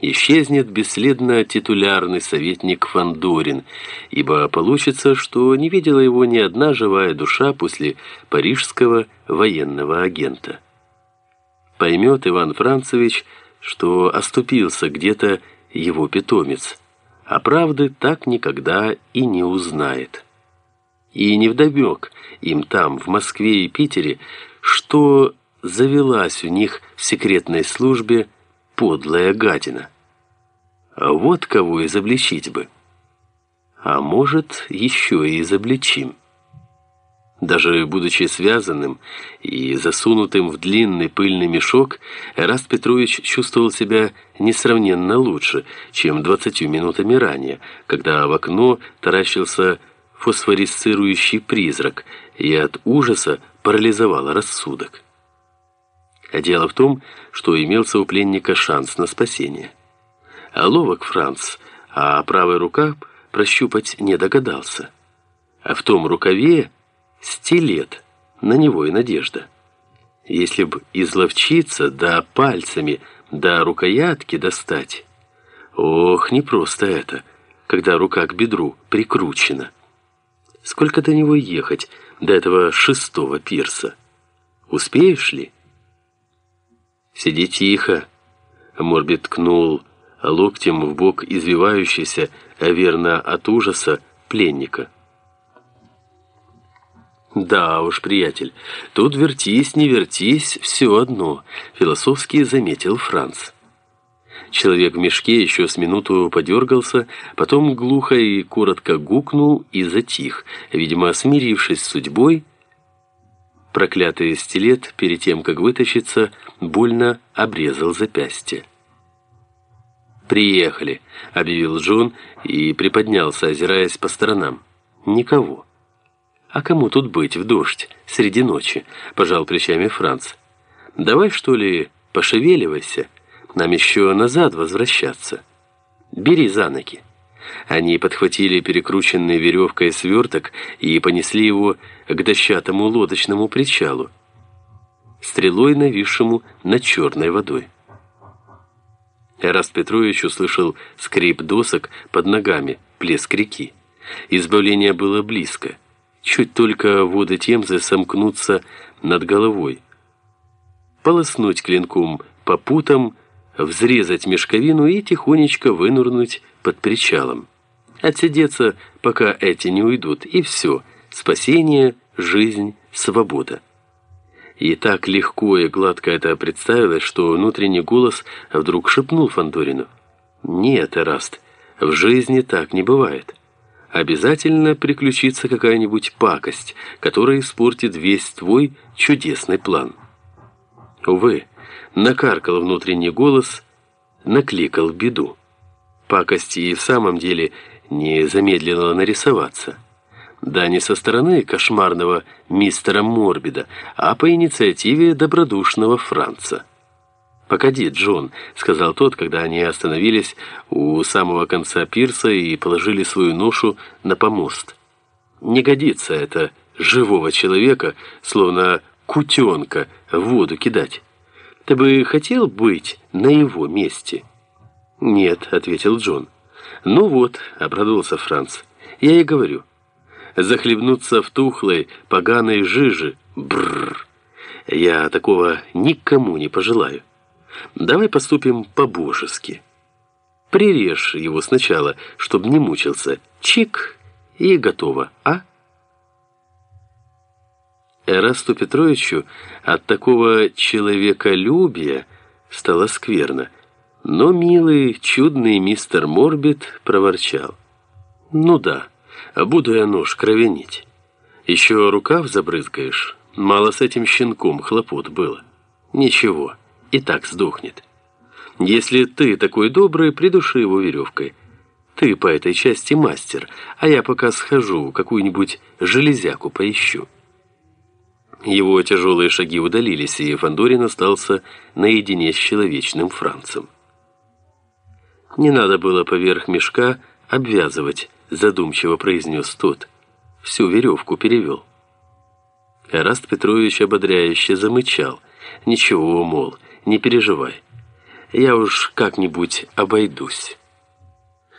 Исчезнет бесследно титулярный советник Фандорин, ибо получится, что не видела его ни одна живая душа после парижского военного агента. Поймет Иван Францевич, что оступился где-то его питомец, а правды так никогда и не узнает. И невдомек им там, в Москве и Питере, что завелась у них в секретной службе подлая гадина. А вот кого изобличить бы. А может, еще и изобличим. Даже будучи связанным и засунутым в длинный пыльный мешок, Эраст Петрович чувствовал себя несравненно лучше, чем двадцатью минутами ранее, когда в окно таращился фосфорисцирующий призрак и от ужаса парализовал рассудок. А дело в том, что имелся у пленника шанс на спасение. А ловок Франц, а правая рука прощупать не догадался. А в том рукаве стилет, на него и надежда. Если б изловчиться, да пальцами, да рукоятки достать. Ох, не просто это, когда рука к бедру прикручена. Сколько до него ехать, до этого шестого пирса? Успеешь ли? «Сиди тихо!» Морбит ткнул локтем в бок извивающийся, верно от ужаса, пленника. «Да уж, приятель, тут вертись, не вертись, все одно», — философски заметил Франц. Человек в мешке еще с минуту подергался, потом глухо и коротко гукнул и затих, видимо, смирившись с судьбой, Проклятый стилет, перед тем, как вытащиться, больно обрезал запястье. «Приехали», — объявил Джон и приподнялся, озираясь по сторонам. «Никого». «А кому тут быть в дождь среди ночи?» — пожал плечами Франц. «Давай, что ли, пошевеливайся. Нам еще назад возвращаться. Бери за ноги». Они подхватили перекрученный веревкой сверток и понесли его к дощатому лодочному причалу, стрелой нависшему над черной водой. Эраст Петрович услышал скрип досок под ногами, плеск реки. Избавление было близко. Чуть только воды Темзы сомкнутся над головой. Полоснуть клинком по путам, взрезать мешковину и тихонечко вынурнуть под причалом. Отсидеться, пока эти не уйдут, и все. Спасение, жизнь, свобода. И так легко и гладко это представилось, что внутренний голос вдруг шепнул Фандорину. «Нет, Эраст, в жизни так не бывает. Обязательно приключится какая-нибудь пакость, которая испортит весь твой чудесный план». Увы, накаркал внутренний голос, накликал беду. Пакость и в самом деле не замедлила нарисоваться. Да не со стороны кошмарного мистера Морбида, а по инициативе добродушного Франца. «Погоди, Джон», — сказал тот, когда они остановились у самого конца пирса и положили свою ношу на помост. «Не годится это живого человека, словно кутенка, в воду кидать. Ты бы хотел быть на его месте?» «Нет», — ответил Джон. «Ну вот», — обрадовался Франц. «Я и говорю. Захлебнуться в тухлой, поганой жиже. Бррр. Я такого никому не пожелаю. Давай поступим по-божески. Прирежь его сначала, чтобы не мучился. Чик, и готово, а?» Эрасту Петровичу от такого человеколюбия стало скверно. Но милый, чудный мистер Морбит проворчал. «Ну да, буду я нож кровенить. Еще рукав забрызгаешь. Мало с этим щенком хлопот было. Ничего, и так сдохнет. Если ты такой добрый, придуши его веревкой. Ты по этой части мастер, а я пока схожу, какую-нибудь железяку поищу». Его тяжелые шаги удалились, и Фандорин остался наедине с человечным Францем. «Не надо было поверх мешка обвязывать», задумчиво произнес тот. Всю веревку перевел. Эраст Петрович ободряюще замычал. «Ничего, мол, не переживай. Я уж как-нибудь обойдусь».